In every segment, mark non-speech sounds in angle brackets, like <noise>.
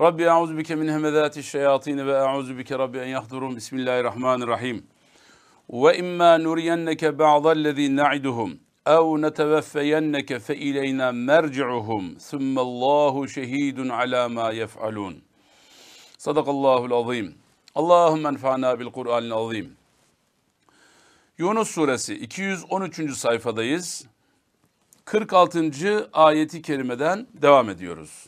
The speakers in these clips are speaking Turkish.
Rabbi e'udhu bike min hemezati şeyatin ve e'udhu bike Rabbi en yahdurun. Bismillahirrahmanirrahim. Ve imma nuriyenneke ba'dallezî na'iduhum ev neteveffeyenneke fe ileyna merci'uhum thummallahu şehidun ala ma yef'alun. Sadakallahul azim. Allahümme enfa'na bil Kur'anil azim. Yunus suresi 213. sayfadayız. 46. ayeti kerimeden devam ediyoruz.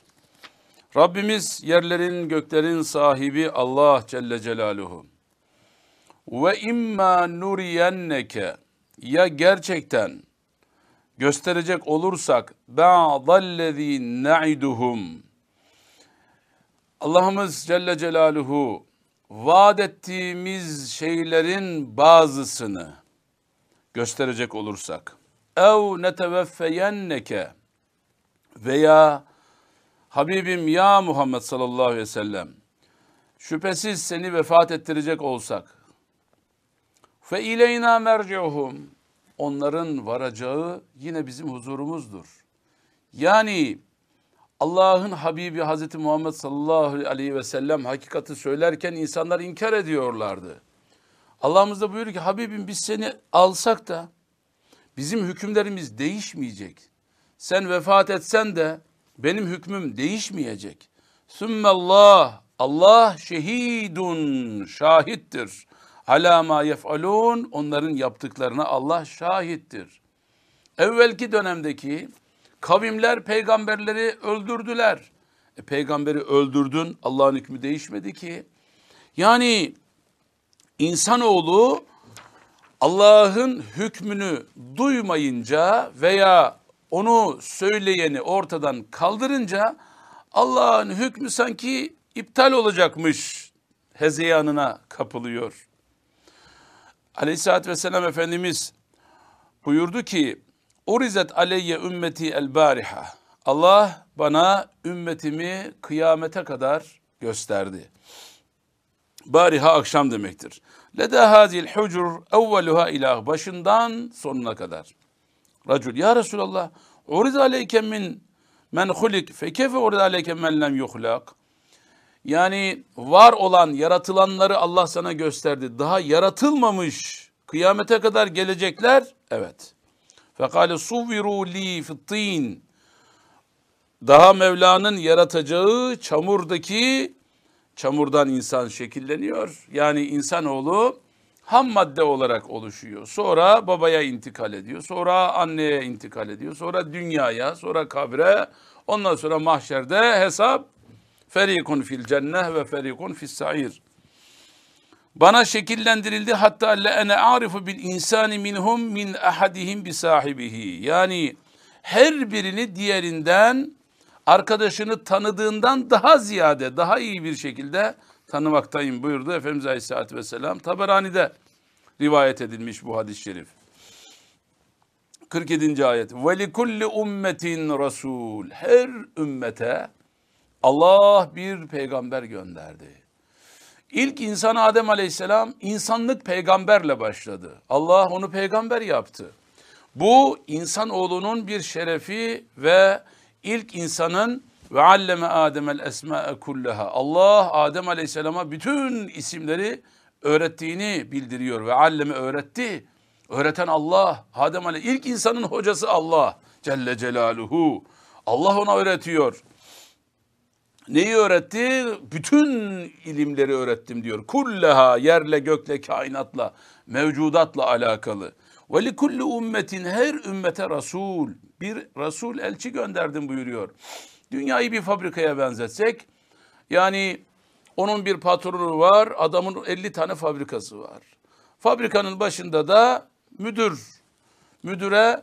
Rabbimiz yerlerin göklerin sahibi Allah Celle Celaluhu. Ve imma nuriyenneke ya gerçekten gösterecek olursak ba'dallezî na'iduhum Allah'ımız Celle Celaluhu vaat ettiğimiz şeylerin bazısını gösterecek olursak ev neteveffeyenneke veya Habibim ya Muhammed sallallahu aleyhi ve sellem şüphesiz seni vefat ettirecek olsak fe ileyna merciuhum onların varacağı yine bizim huzurumuzdur. Yani Allah'ın Habibi Hazreti Muhammed sallallahu aleyhi ve sellem hakikati söylerken insanlar inkar ediyorlardı. Allah'ımız da buyuruyor ki Habibim biz seni alsak da bizim hükümlerimiz değişmeyecek. Sen vefat etsen de benim hükmüm değişmeyecek. Sümmellah, Allah şehidun, şahittir. Ala ma yef'alun, onların yaptıklarına Allah şahittir. Evvelki dönemdeki kavimler peygamberleri öldürdüler. E, peygamberi öldürdün, Allah'ın hükmü değişmedi ki. Yani insanoğlu Allah'ın hükmünü duymayınca veya onu söyleyeni ortadan kaldırınca Allah'ın hükmü sanki iptal olacakmış hezeyanına kapılıyor. Aleyhissalatü vesselam Efendimiz buyurdu ki Urizet aleyye ümmeti el bariha. Allah bana ümmetimi kıyamete kadar gösterdi. Bariha akşam demektir. Leda hazil hucur evveluha ilah başından sonuna kadar. Racul ya Resulallah uriz aleyke min men hulik fe kefe uriz aleyke men lem yuhlak. Yani var olan yaratılanları Allah sana gösterdi. Daha yaratılmamış kıyamete kadar gelecekler. Evet. Fekale suvviru li fittin. Daha Mevla'nın yaratacağı çamurdaki çamurdan insan şekilleniyor. Yani insanoğlu ham madde olarak oluşuyor. Sonra babaya intikal ediyor. Sonra anneye intikal ediyor. Sonra dünyaya, sonra kabre. Ondan sonra mahşerde hesap. Ferikun fil cenneh ve ferikun fis sair. Bana şekillendirildi hatta le ene arifu bil insani minhum min ahadihim bi sahibihi. Yani her birini diğerinden arkadaşını tanıdığından daha ziyade, daha iyi bir şekilde tanımaktayım buyurdu Efendimiz Aleyhisselatü Vesselam. Taberani'de rivayet edilmiş bu hadis-i şerif. 47. ayet. Ve li kulli ummetin rasul. Her ümmete Allah bir peygamber gönderdi. İlk insan Adem Aleyhisselam insanlık peygamberle başladı. Allah onu peygamber yaptı. Bu insan oğlunun bir şerefi ve ilk insanın ve alleme Adem'el esma'e kullaha. Allah Adem Aleyhisselam'a bütün isimleri öğrettiğini bildiriyor ve alleme öğretti. Öğreten Allah. Adem Aleyh ilk insanın hocası Allah Celle Celaluhu. Allah ona öğretiyor. Neyi öğretti? Bütün ilimleri öğrettim diyor. Kullaha yerle gökle kainatla mevcudatla alakalı. Ve li kulli ummetin her ümmete rasul bir rasul elçi gönderdim buyuruyor. Dünyayı bir fabrikaya benzetsek yani onun bir patronu var adamın 50 tane fabrikası var. Fabrikanın başında da müdür. Müdüre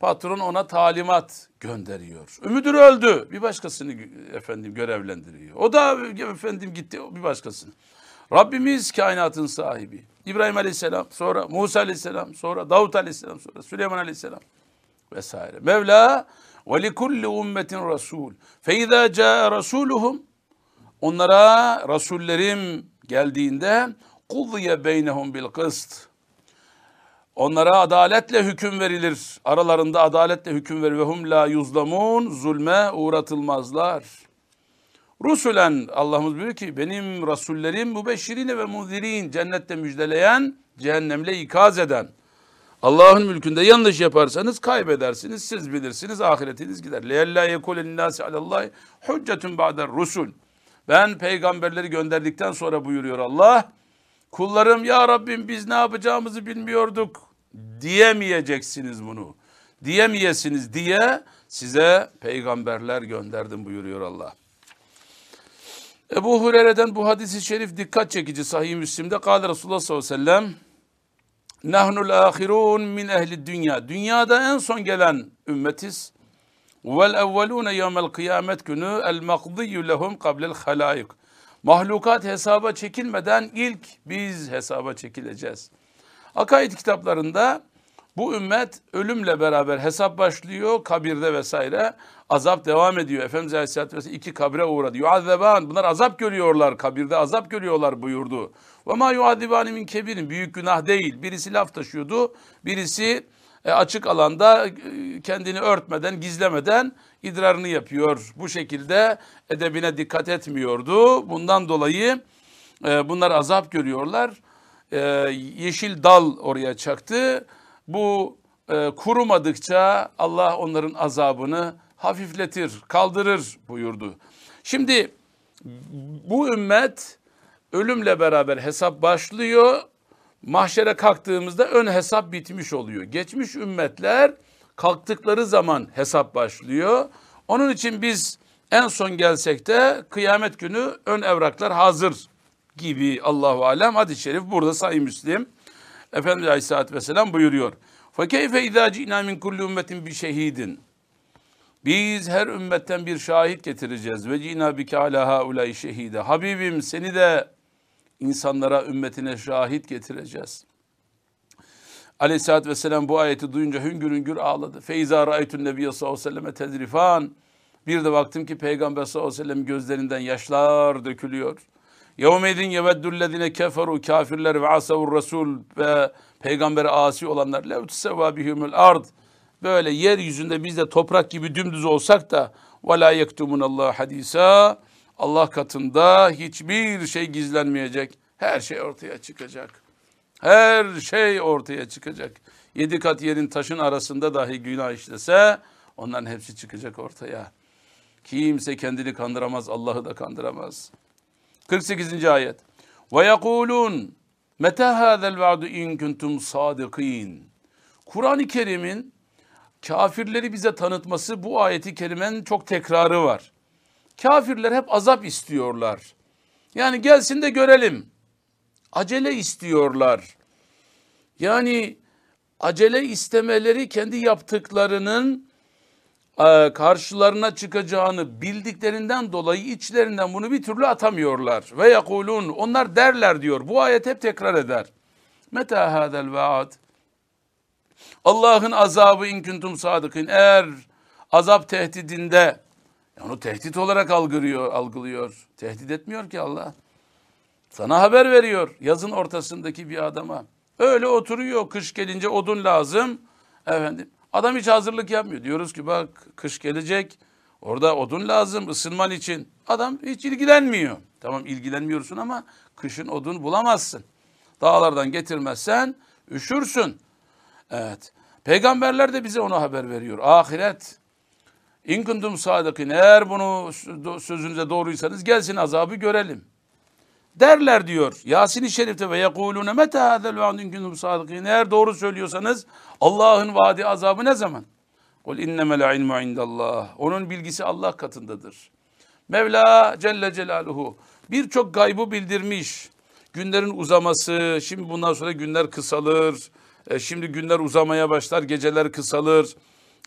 Patron ona talimat gönderiyor. Müdür öldü. Bir başkasını efendim görevlendiriyor. O da efendim gitti bir başkasını. Rabbimiz kainatın sahibi. İbrahim Aleyhisselam, sonra Musa Aleyhisselam, sonra Davut Aleyhisselam, sonra Süleyman Aleyhisselam vesaire. Mevla ummetin rasul. Fe izâ câe rasûluhum onlara rasullerim geldiğinde beynehum bil kıst. Onlara adaletle hüküm verilir. Aralarında adaletle hüküm verilir. Ve hum la yuzlamun zulme uğratılmazlar. Rusulen Allah'ımız buyuruyor ki benim rasullerim mübeşşirine ve munzirin cennette müjdeleyen, cehennemle ikaz eden. Allah'ın mülkünde yanlış yaparsanız kaybedersiniz. Siz bilirsiniz ahiretiniz gider. لَيَلَّا يَكُولَ النَّاسِ عَلَى اللّٰهِ حُجَّةٌ بَعْدَ rusul. Ben peygamberleri gönderdikten sonra buyuruyor Allah. Kullarım ya Rabbim biz ne yapacağımızı bilmiyorduk diyemeyeceksiniz bunu. Diyemeyesiniz diye size peygamberler gönderdim buyuruyor Allah. Ebu Hureyre'den bu hadisi şerif dikkat çekici sahih Müslim'de. Kâle Resulullah sallallahu aleyhi ve sellem Nahnul ahirun min ehli dünya. Dünyada en son gelen ümmetiz. Vel evvelune yevmel kıyamet günü el makdiyyü lehum kablel halaik. Mahlukat hesaba çekilmeden ilk biz hesaba çekileceğiz. Akaid kitaplarında bu ümmet ölümle beraber hesap başlıyor kabirde vesaire. Azap devam ediyor. Efendimiz Aleyhisselatü Vesselam iki kabre uğradı. Yuazzeban. Bunlar azap görüyorlar. Kabirde azap görüyorlar buyurdu. Ve ma yuazibani min kebirin. Büyük günah değil. Birisi laf taşıyordu. Birisi e, açık alanda e, kendini örtmeden, gizlemeden idrarını yapıyor. Bu şekilde edebine dikkat etmiyordu. Bundan dolayı e, bunlar azap görüyorlar. Yeşil dal oraya çaktı. Bu kurumadıkça Allah onların azabını hafifletir, kaldırır buyurdu. Şimdi bu ümmet ölümle beraber hesap başlıyor. Mahşere kalktığımızda ön hesap bitmiş oluyor. Geçmiş ümmetler kalktıkları zaman hesap başlıyor. Onun için biz en son gelsek de kıyamet günü ön evraklar hazır gibi Allahu alem hadis-i şerif burada sayı Müslim Efendimiz Aleyhisselatü Vesselam buyuruyor. فَكَيْفَ اِذَا جِئْنَا مِنْ كُلِّ اُمَّةٍ بِشَهِيدٍ biz her ümmetten bir şahit getireceğiz. Ve cina bike ala haulay şehide. Habibim seni de insanlara, ümmetine şahit getireceğiz. Aleyhisselatü Vesselam bu ayeti duyunca hüngür hüngür ağladı. Feyza ra'aytun nebiyye sallallahu aleyhi ve selleme tezrifan. Bir de baktım ki Peygamber sallallahu aleyhi ve sellem gözlerinden yaşlar dökülüyor. Yevmedin yeveddüllezine keferu kafirler ve asavur resul ve peygambere asi olanlar lev tusevva bihumul ard. Böyle yeryüzünde biz de toprak gibi dümdüz olsak da la yektumun Allah hadisa Allah katında hiçbir şey gizlenmeyecek. Her şey ortaya çıkacak. Her şey ortaya çıkacak. Yedi kat yerin taşın arasında dahi günah işlese onların hepsi çıkacak ortaya. Kimse kendini kandıramaz, Allah'ı da kandıramaz. 48. ayet. Ve yekulun meta hadel va'du in kuntum. Kur'an-ı Kerim'in kafirleri bize tanıtması bu ayeti kerimenin çok tekrarı var. Kafirler hep azap istiyorlar. Yani gelsin de görelim. Acele istiyorlar. Yani acele istemeleri kendi yaptıklarının e, karşılarına çıkacağını bildiklerinden dolayı içlerinden bunu bir türlü atamıyorlar. Ve yakulun onlar derler diyor. Bu ayet hep tekrar eder. Meta hadel vaad. Allah'ın azabı in kuntum sadıkın. Eğer azap tehdidinde onu tehdit olarak algılıyor, algılıyor. Tehdit etmiyor ki Allah. Sana haber veriyor yazın ortasındaki bir adama. Öyle oturuyor kış gelince odun lazım. Efendim adam hiç hazırlık yapmıyor. Diyoruz ki bak kış gelecek orada odun lazım ısınman için. Adam hiç ilgilenmiyor. Tamam ilgilenmiyorsun ama kışın odun bulamazsın. Dağlardan getirmezsen üşürsün. Evet. Peygamberler de bize onu haber veriyor. Ahiret İn kuntum sadıkın eğer bunu sözünüze doğruysanız gelsin azabı görelim. Derler diyor Yasin-i Şerif'te ve yekulune meta hadel vaad in kuntum sadıkın eğer doğru söylüyorsanız Allah'ın vaadi azabı ne zaman? Kul innemel ilmu indallah. Onun bilgisi Allah katındadır. Mevla Celle Celaluhu birçok gaybı bildirmiş. Günlerin uzaması, şimdi bundan sonra günler kısalır. E, şimdi günler uzamaya başlar, geceler kısalır.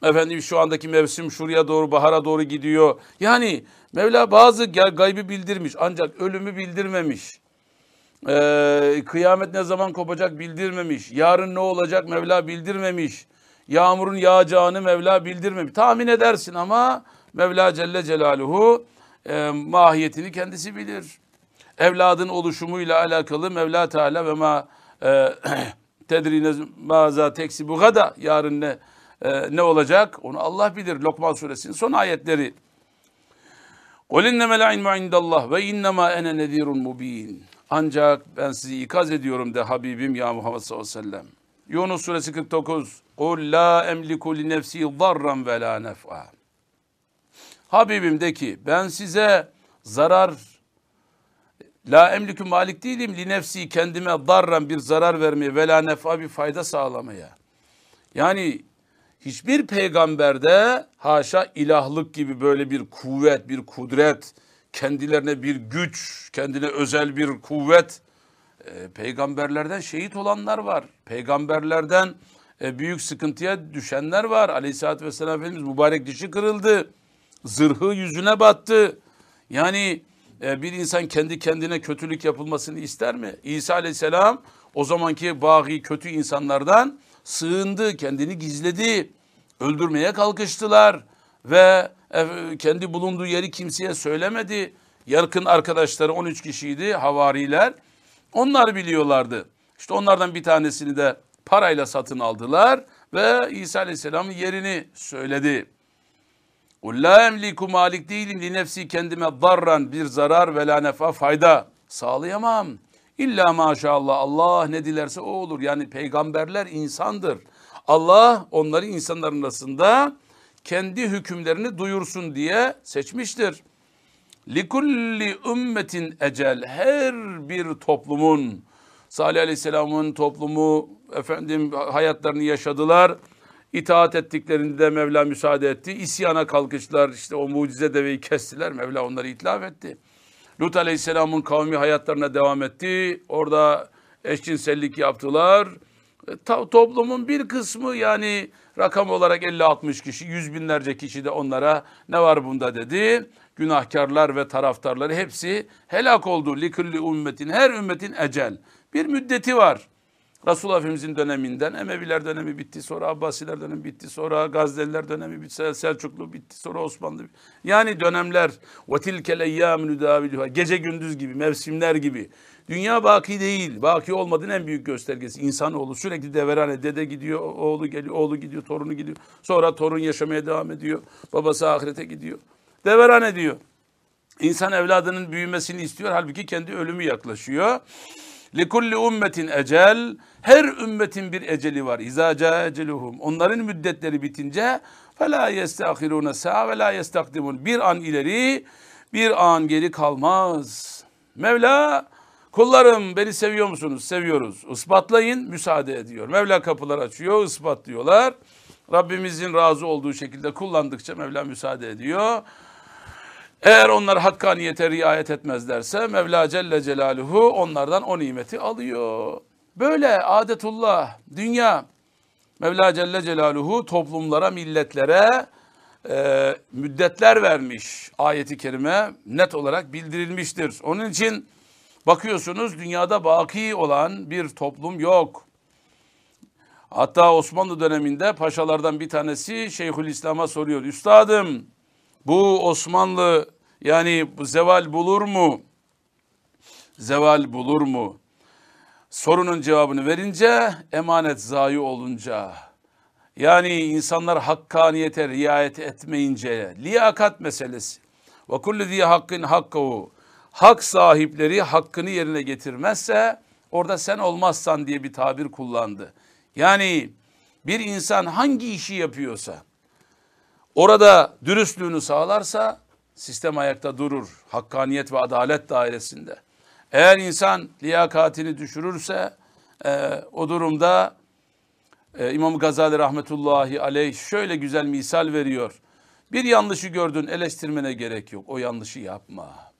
Efendim şu andaki mevsim şuraya doğru bahara doğru gidiyor. Yani Mevla bazı gaybı bildirmiş ancak ölümü bildirmemiş. Ee, kıyamet ne zaman kopacak bildirmemiş. Yarın ne olacak Mevla bildirmemiş. Yağmurun yağacağını Mevla bildirmemiş. Tahmin edersin ama Mevla Celle Celaluhu e, mahiyetini kendisi bilir. Evladın oluşumuyla alakalı Mevla Teala ve ma e, <clears throat> tedrine maza teksi bu gada yarın ne e, ne olacak onu Allah bilir. Lokman suresinin son ayetleri. قُلْ اِنَّمَا الْعِلْمُ عِنْدَ اللّٰهِ وَاِنَّمَا اَنَا نَذ۪يرٌ مُب۪ينٌ Ancak ben sizi ikaz ediyorum de Habibim ya Muhammed sallallahu aleyhi ve sellem. Yunus suresi 49. قُلْ لَا اَمْلِكُ لِنَفْسِي ضَرًّا وَلَا نَفْعًا Habibim de ki ben size zarar La emlikü malik değilim li nefsi kendime darran bir zarar vermeye ve la nefa bir fayda sağlamaya. Yani hiçbir peygamberde haşa ilahlık gibi böyle bir kuvvet, bir kudret, kendilerine bir güç, kendine özel bir kuvvet. E, peygamberlerden şehit olanlar var. Peygamberlerden e, büyük sıkıntıya düşenler var. Aleyhisselatü Vesselam Efendimiz mübarek dişi kırıldı. Zırhı yüzüne battı. Yani e, bir insan kendi kendine kötülük yapılmasını ister mi? İsa Aleyhisselam o zamanki bağî kötü insanlardan sığındı, kendini gizledi. Öldürmeye kalkıştılar ve kendi bulunduğu yeri kimseye söylemedi. Yakın arkadaşları 13 kişiydi havariler. Onlar biliyorlardı. İşte onlardan bir tanesini de parayla satın aldılar ve İsa Aleyhisselam'ın yerini söyledi. La emliku malik değilim li nefsi kendime darran bir zarar ve la nefa fayda sağlayamam. İlla maşallah Allah ne dilerse o olur. Yani peygamberler insandır. Allah onları insanların arasında kendi hükümlerini duyursun diye seçmiştir. Likulli ümmetin ecel her bir toplumun Salih Aleyhisselam'ın toplumu efendim hayatlarını yaşadılar. İtaat ettiklerinde Mevla müsaade etti. İsyana kalkıştılar. işte o mucize deveyi kestiler. Mevla onları itlaf etti. Lut Aleyhisselam'ın kavmi hayatlarına devam etti. Orada eşcinsellik yaptılar. E, ta, toplumun bir kısmı yani rakam olarak 50-60 kişi, yüz binlerce kişi de onlara ne var bunda dedi. Günahkarlar ve taraftarları hepsi helak oldu. Likulli ümmetin, her ümmetin ecel. Bir müddeti var. Resulullah Efendimizin döneminden Emeviler dönemi bitti, sonra Abbasiler dönemi bitti, sonra Gazneliler dönemi bitti, Selçuklu bitti, sonra Osmanlı. Yani dönemler ve tilkel eyyâmü gece gündüz gibi, mevsimler gibi. Dünya baki değil. Baki olmadığın en büyük göstergesi. İnsanoğlu sürekli deverane. Dede gidiyor, oğlu geliyor, oğlu gidiyor, torunu gidiyor. Sonra torun yaşamaya devam ediyor. Babası ahirete gidiyor. Deverane diyor. İnsan evladının büyümesini istiyor. Halbuki kendi ölümü yaklaşıyor. Likulli ummetin ecel. Her ümmetin bir eceli var. İza ca eceluhum. Onların müddetleri bitince fela yestahirune sa ve la. Bir an ileri, bir an geri kalmaz. Mevla kullarım beni seviyor musunuz? Seviyoruz. Ispatlayın müsaade ediyor. Mevla kapılar açıyor, ispatlıyorlar. Rabbimizin razı olduğu şekilde kullandıkça Mevla müsaade ediyor. Eğer onlar hakkaniyete riayet etmezlerse Mevla Celle Celaluhu onlardan o nimeti alıyor. Böyle adetullah, dünya. Mevla Celle Celaluhu toplumlara, milletlere e, müddetler vermiş. Ayeti kerime net olarak bildirilmiştir. Onun için bakıyorsunuz dünyada baki olan bir toplum yok. Hatta Osmanlı döneminde paşalardan bir tanesi Şeyhülislam'a soruyor. Üstadım bu Osmanlı yani zeval bulur mu? Zeval bulur mu? Sorunun cevabını verince emanet zayi olunca yani insanlar hakkaniyete riayet etmeyince liyakat meselesi ve kullu diye hakkın hakkahu hak sahipleri hakkını yerine getirmezse orada sen olmazsan diye bir tabir kullandı. Yani bir insan hangi işi yapıyorsa orada dürüstlüğünü sağlarsa sistem ayakta durur. Hakkaniyet ve adalet dairesinde. Eğer insan liyakatini düşürürse e, o durumda e, İmam Gazali rahmetullahi aleyh şöyle güzel misal veriyor. Bir yanlışı gördün eleştirmene gerek yok. O yanlışı yapma.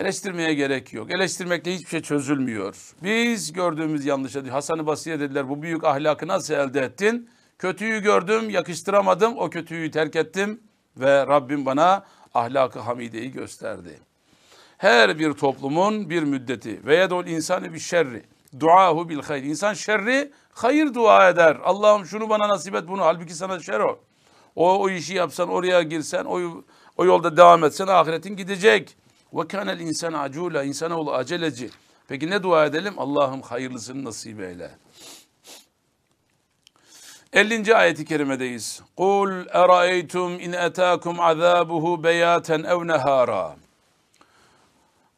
Eleştirmeye gerek yok. Eleştirmekle hiçbir şey çözülmüyor. Biz gördüğümüz yanlışa Hasan-ı Basri'ye dediler bu büyük ahlakı nasıl elde ettin? Kötüyü gördüm, yakıştıramadım, o kötüyü terk ettim ve Rabbim bana ahlakı hamideyi gösterdi. Her bir toplumun bir müddeti ve yedul insanı bir şerri. Duahu bil hayr. İnsan şerri hayır dua eder. Allah'ım şunu bana nasip et bunu. Halbuki sana şer o. O, o işi yapsan oraya girsen o, o yolda devam etsen ahiretin gidecek. Ve kânel insan acula. İnsanoğlu aceleci. Peki ne dua edelim? Allah'ım hayırlısını nasip eyle. 50. ayeti kerimedeyiz. Kul eraeytum in etâkum azâbuhu beyaten ev nehâra.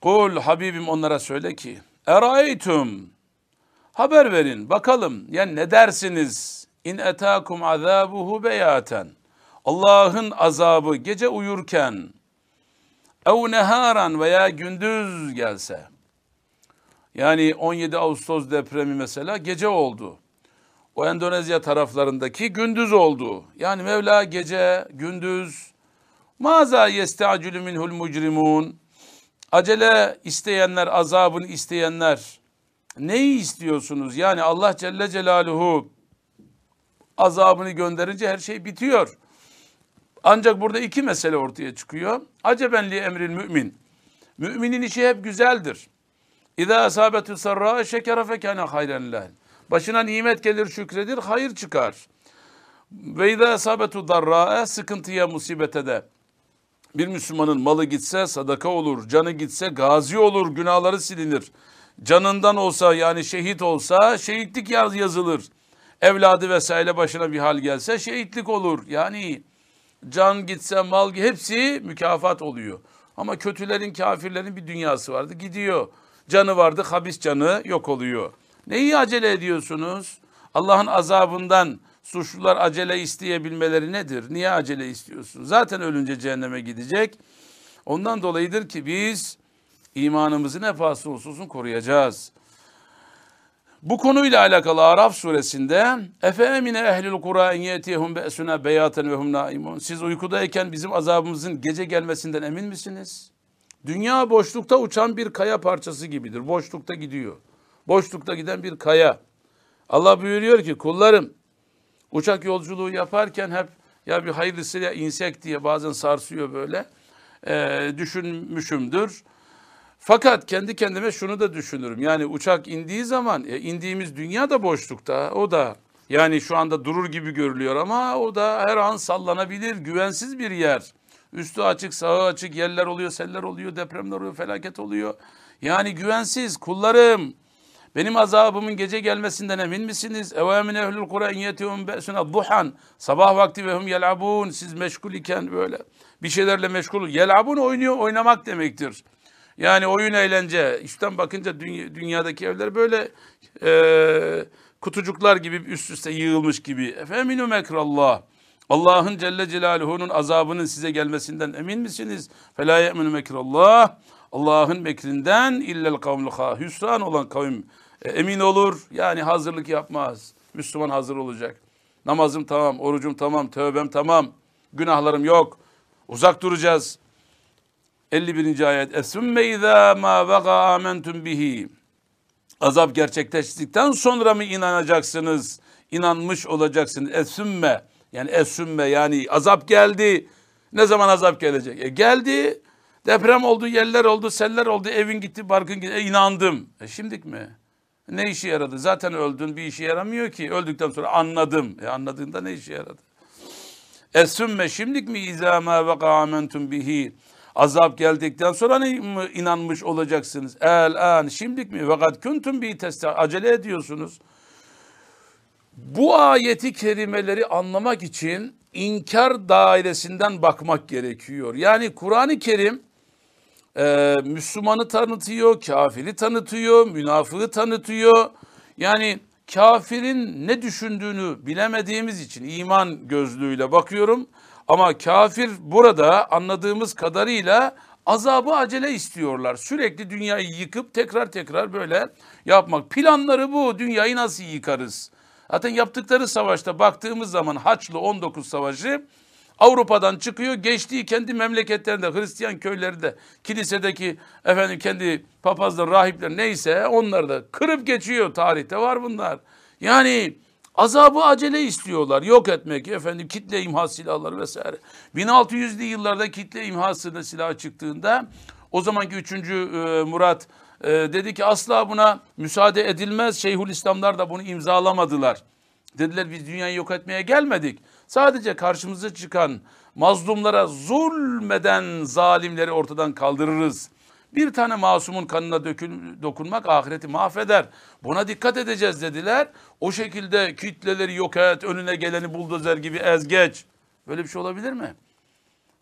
Kul Habibim onlara söyle ki eraeytum haber verin bakalım yani ne dersiniz in etâkum azâbuhu beyaten Allah'ın azabı gece uyurken ev neharan veya gündüz gelse yani 17 Ağustos depremi mesela gece oldu. O Endonezya taraflarındaki gündüz oldu. Yani Mevla gece, gündüz maza yestacülü minhul mucrimun acele isteyenler, azabını isteyenler neyi istiyorsunuz? Yani Allah Celle Celaluhu azabını gönderince her şey bitiyor. Ancak burada iki mesele ortaya çıkıyor. Acebenli emril mümin. Müminin işi hep güzeldir. İza asabetü sarra şekere fekâne hayren. Başına nimet gelir şükredir, hayır çıkar. Ve izâ asabetü darra sıkıntıya, musibete de. Bir Müslümanın malı gitse sadaka olur, canı gitse gazi olur, günahları silinir. Canından olsa yani şehit olsa şehitlik yazılır. Evladı vesaire başına bir hal gelse şehitlik olur. Yani can gitse mal hepsi mükafat oluyor. Ama kötülerin kafirlerin bir dünyası vardı gidiyor. Canı vardı habis canı yok oluyor. Neyi acele ediyorsunuz? Allah'ın azabından suçlular acele isteyebilmeleri nedir? Niye acele istiyorsunuz? Zaten ölünce cehenneme gidecek. Ondan dolayıdır ki biz imanımızı ne pahası olsun koruyacağız. Bu konuyla alakalı Araf suresinde Efe emine ehlül kura en yetihum be'suna beyaten ve hum naimun. Siz uykudayken bizim azabımızın gece gelmesinden emin misiniz? Dünya boşlukta uçan bir kaya parçası gibidir. Boşlukta gidiyor. Boşlukta giden bir kaya. Allah buyuruyor ki kullarım uçak yolculuğu yaparken hep ya bir hayırlısıyla insek diye bazen sarsıyor böyle e, düşünmüşümdür. Fakat kendi kendime şunu da düşünürüm. Yani uçak indiği zaman e, indiğimiz dünya da boşlukta. O da yani şu anda durur gibi görülüyor ama o da her an sallanabilir. Güvensiz bir yer. Üstü açık, sağı açık yerler oluyor, seller oluyor, depremler oluyor, felaket oluyor. Yani güvensiz kullarım. Benim azabımın gece gelmesinden emin misiniz? Evamin ehlül kura in yetihum be'suna duhan. Sabah vakti ve hum yel'abun. Siz meşgul iken böyle bir şeylerle meşgul. Yel'abun oynuyor, oynamak demektir. Yani oyun eğlence. İşten bakınca dünya, dünyadaki evler böyle e, kutucuklar gibi üst üste yığılmış gibi. Efeminu mekrallah. Allah'ın Celle Celaluhu'nun azabının size gelmesinden emin misiniz? Fela ye'minu mekrallah. Allah'ın mekrinden illel kavmul hüsran olan kavim e, emin olur. Yani hazırlık yapmaz. Müslüman hazır olacak. Namazım tamam, orucum tamam, tövbem tamam. Günahlarım yok. Uzak duracağız. 51. ayet. Esümme izâ mâ vega amentum bihi. Azap gerçekleştikten sonra mı inanacaksınız? İnanmış olacaksınız. Esümme yani esümme yani azap geldi. Ne zaman azap gelecek? E geldi. Deprem oldu, yerler oldu, seller oldu, evin gitti, barkın gitti. E inandım. E şimdik mi? Ne işe yaradı? Zaten öldün bir işe yaramıyor ki. Öldükten sonra anladım. E anladığında ne işe yaradı? Esümme şimdik mi izâ mâ amentum bihi. Azap geldikten sonra ne inanmış olacaksınız? El an şimdik mi? Fakat kuntum bi testa acele ediyorsunuz. Bu ayeti kerimeleri anlamak için inkar dairesinden bakmak gerekiyor. Yani Kur'an-ı Kerim e, Müslümanı tanıtıyor, kafiri tanıtıyor, münafığı tanıtıyor. Yani kafirin ne düşündüğünü bilemediğimiz için iman gözlüğüyle bakıyorum. Ama kafir burada anladığımız kadarıyla azabı acele istiyorlar. Sürekli dünyayı yıkıp tekrar tekrar böyle yapmak. Planları bu. Dünyayı nasıl yıkarız? Zaten yaptıkları savaşta baktığımız zaman Haçlı 19 Savaşı Avrupa'dan çıkıyor geçtiği kendi memleketlerinde Hristiyan köylerinde kilisedeki efendim kendi papazlar rahipler neyse onları da kırıp geçiyor tarihte var bunlar. Yani Azabı acele istiyorlar. Yok etmek, efendim kitle imha silahları vesaire. 1600'lü yıllarda kitle imha silahı çıktığında o zamanki 3. E, Murat e, dedi ki asla buna müsaade edilmez. Şeyhülislamlar da bunu imzalamadılar. Dediler biz dünyayı yok etmeye gelmedik. Sadece karşımıza çıkan mazlumlara zulmeden zalimleri ortadan kaldırırız. Bir tane masumun kanına dökün, dokunmak ahireti mahveder. Buna dikkat edeceğiz dediler. O şekilde kitleleri yok et, önüne geleni buldozer gibi ez geç. Böyle bir şey olabilir mi?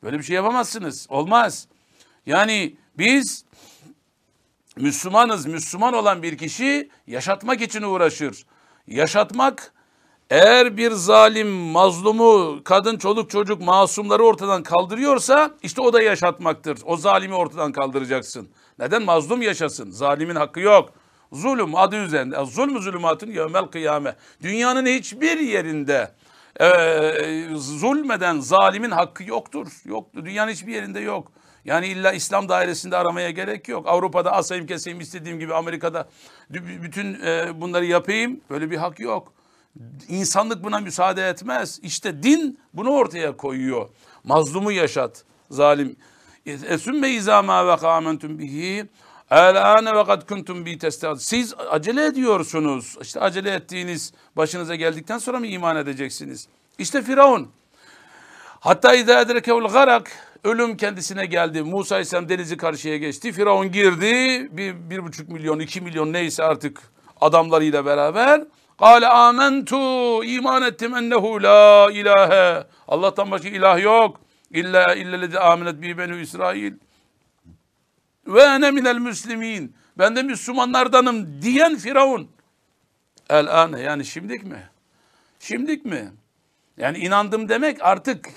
Böyle bir şey yapamazsınız. Olmaz. Yani biz Müslümanız. Müslüman olan bir kişi yaşatmak için uğraşır. Yaşatmak eğer bir zalim mazlumu, kadın, çoluk, çocuk, masumları ortadan kaldırıyorsa işte o da yaşatmaktır. O zalimi ortadan kaldıracaksın. Neden? Mazlum yaşasın. Zalimin hakkı yok. Zulüm adı üzerinde. Zulmü zulümatın yevmel kıyame. Dünyanın hiçbir yerinde e, zulmeden zalimin hakkı yoktur. Yoktur. Dünyanın hiçbir yerinde yok. Yani illa İslam dairesinde aramaya gerek yok. Avrupa'da asayım keseyim istediğim gibi Amerika'da bütün e, bunları yapayım. Böyle bir hak yok. İnsanlık buna müsaade etmez. İşte din bunu ortaya koyuyor. Mazlumu yaşat, zalim. Esümme izâ mâ ve kâmentüm bihi Elâne ve kad kuntum bi testad. Siz acele ediyorsunuz. İşte acele ettiğiniz başınıza geldikten sonra mı iman edeceksiniz? İşte Firavun. Hatta idâ edrekevul garak. Ölüm kendisine geldi. Musa Aleyhisselam denizi karşıya geçti. Firavun girdi. Bir, bir buçuk milyon, iki milyon neyse artık adamlarıyla beraber. Kale amentu iman ettim ennehu la ilahe. Allah'tan başka ilah yok. İlla illellezi amenet bi benu İsrail. Ve ene minel müslimin. Ben de Müslümanlardanım diyen Firavun. El ane yani şimdik mi? Şimdik mi? Yani inandım demek artık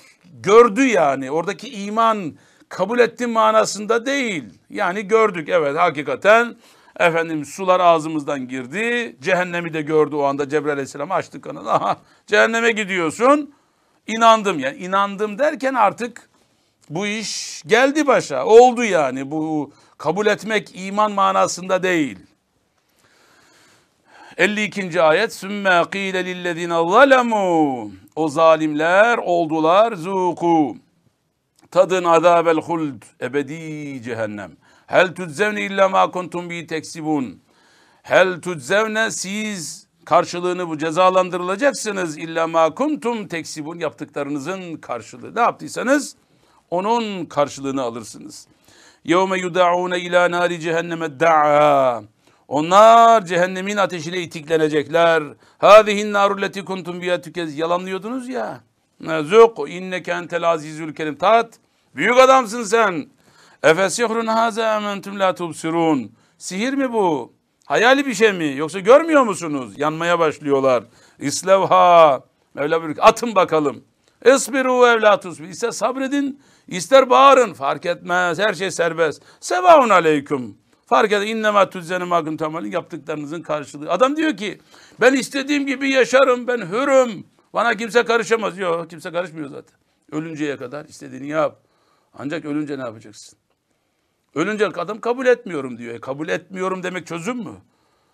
gördü yani. Oradaki iman kabul ettim manasında değil. Yani gördük evet hakikaten Efendim sular ağzımızdan girdi. Cehennemi de gördü o anda Cebrail Aleyhisselam açtı kanalı. Aha cehenneme gidiyorsun. İnandım yani inandım derken artık bu iş geldi başa. Oldu yani bu kabul etmek iman manasında değil. 52. ayet sümme qile lillezine zalemu o zalimler oldular zuku tadın azabel huld ebedi cehennem Hel tuczevne illa ma kuntum bi teksibun. Hel tuczevne siz karşılığını bu cezalandırılacaksınız illa ma kuntum teksibun yaptıklarınızın karşılığı. Ne yaptıysanız onun karşılığını alırsınız. Yevme yud'aune ila nari cehenneme da'a. Onlar cehennemin ateşine itiklenecekler. Hâzihin nârulleti kuntum biya tükez. Yalanlıyordunuz ya. Zuk inneke entel azizül kerim. Tat. Büyük adamsın sen. Efesihrun haza ementum la tubsirun. Sihir mi bu? Hayali bir şey mi? Yoksa görmüyor musunuz? Yanmaya başlıyorlar. İslevha. Mevla buyuruyor atın bakalım. Esbiru evlatus. İster sabredin, ister bağırın. Fark etmez. Her şey serbest. Sevaun aleyküm. Fark eder. İnnemâ tüzzene mâkın tamalin yaptıklarınızın karşılığı. Adam diyor ki ben istediğim gibi yaşarım. Ben hürüm. Bana kimse karışamaz. Yok kimse karışmıyor zaten. Ölünceye kadar istediğini yap. Ancak ölünce ne yapacaksın? Ölünce adam kabul etmiyorum diyor. E, kabul etmiyorum demek çözüm mü?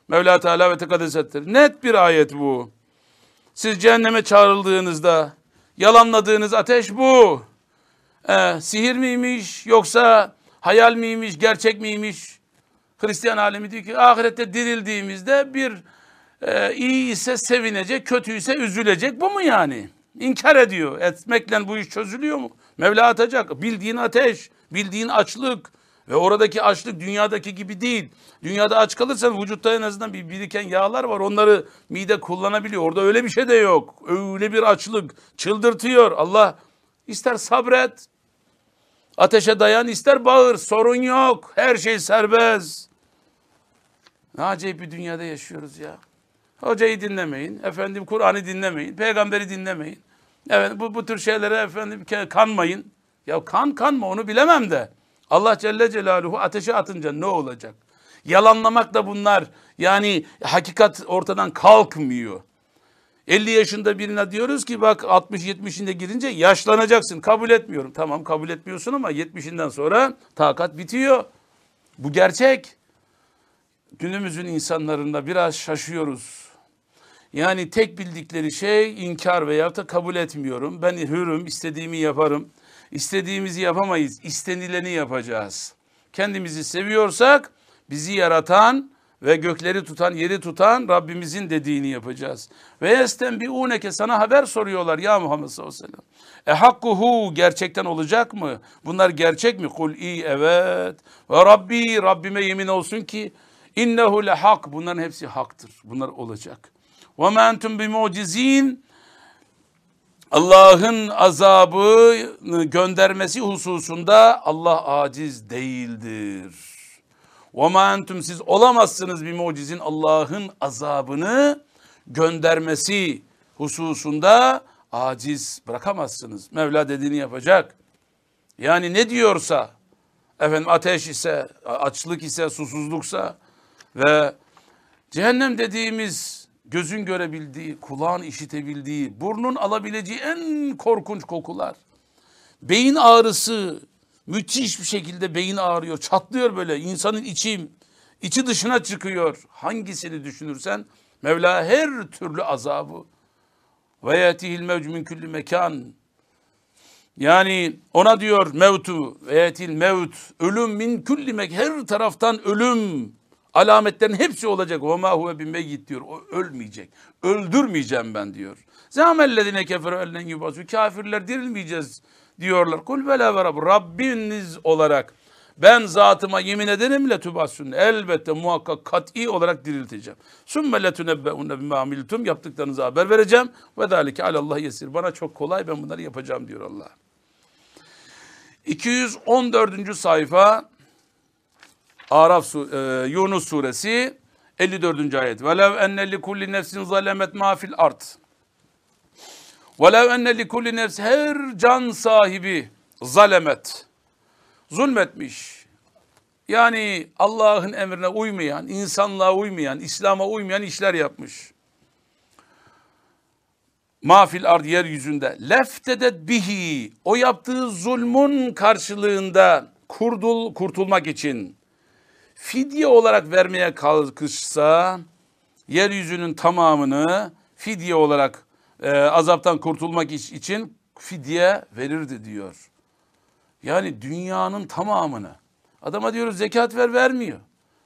Mevla Teala ve Tekaddes Net bir ayet bu. Siz cehenneme çağrıldığınızda yalanladığınız ateş bu. E, sihir miymiş yoksa hayal miymiş, gerçek miymiş? Hristiyan alemi diyor ki ahirette dirildiğimizde bir e, iyi ise sevinecek, kötü ise üzülecek. Bu mu yani? İnkar ediyor. Etmekle bu iş çözülüyor mu? Mevla atacak. Bildiğin ateş, bildiğin açlık, ve oradaki açlık dünyadaki gibi değil. Dünyada aç kalırsan vücutta en azından bir biriken yağlar var. Onları mide kullanabiliyor. Orada öyle bir şey de yok. Öyle bir açlık çıldırtıyor. Allah ister sabret, ateşe dayan, ister bağır. Sorun yok. Her şey serbest. Ne acayip bir dünyada yaşıyoruz ya. Hocayı dinlemeyin. Efendim Kur'an'ı dinlemeyin. Peygamberi dinlemeyin. Evet bu, bu tür şeylere efendim kanmayın. Ya kan kanma onu bilemem de. Allah Celle Celaluhu ateşe atınca ne olacak? Yalanlamak da bunlar yani hakikat ortadan kalkmıyor. 50 yaşında birine diyoruz ki bak 60-70'inde girince yaşlanacaksın. Kabul etmiyorum. Tamam kabul etmiyorsun ama 70'inden sonra takat bitiyor. Bu gerçek. Günümüzün insanlarında biraz şaşıyoruz. Yani tek bildikleri şey inkar veya da kabul etmiyorum. Ben hürüm, istediğimi yaparım. İstediğimizi yapamayız, istenileni yapacağız. Kendimizi seviyorsak bizi yaratan ve gökleri tutan, yeri tutan Rabbimizin dediğini yapacağız. Ve yesten bir uneke sana haber soruyorlar ya Muhammed sallallahu aleyhi ve sellem. E hakkuhu gerçekten olacak mı? Bunlar gerçek mi? Kul i evet. Ve Rabbi Rabbime yemin olsun ki innehu le hak. Bunların hepsi haktır. Bunlar olacak. Ve ma entum bi mucizin. Allah'ın azabı göndermesi hususunda Allah aciz değildir. وَمَا entum siz olamazsınız bir mucizin Allah'ın azabını göndermesi hususunda aciz bırakamazsınız. Mevla dediğini yapacak. Yani ne diyorsa efendim ateş ise, açlık ise, susuzluksa ve cehennem dediğimiz gözün görebildiği, kulağın işitebildiği, burnun alabileceği en korkunç kokular, beyin ağrısı, Müthiş bir şekilde beyin ağrıyor, çatlıyor böyle. insanın içi, içi dışına çıkıyor. Hangisini düşünürsen Mevla her türlü azabı. ve yetihil mevcu min külli mekan yani ona diyor mevtu ve yetil mevt ölüm min külli mek her taraftan ölüm alametlerin hepsi olacak. Ve ma huve bin meyyit diyor. O ölmeyecek. Öldürmeyeceğim ben diyor. Zamellezine keferu ellen yubasu. Kafirler dirilmeyeceğiz diyorlar. Kul bela ve Rabb. Rabbiniz olarak ben zatıma yemin ederim le tübassün. Elbette muhakkak kat'i olarak dirilteceğim. Sümme le tünebbe'unne bime amiltum. Yaptıklarınızı haber vereceğim. Ve dalike alallah yesir. Bana çok kolay ben bunları yapacağım diyor Allah. 214. sayfa Araf su, e, Yunus suresi 54. ayet. Velev enne li kulli nefsin zalemet ma fil ard. Velev enne li kulli nefs her can sahibi zalemet. Zulmetmiş. Yani Allah'ın emrine uymayan, insanlığa uymayan, İslam'a uymayan işler yapmış. Mafil ard yeryüzünde. Leftedet bihi. O yaptığı zulmün karşılığında kurdul, kurtulmak için fidye olarak vermeye kalkışsa yeryüzünün tamamını fidye olarak e, azaptan kurtulmak için fidye verirdi diyor. Yani dünyanın tamamını. Adama diyoruz zekat ver vermiyor.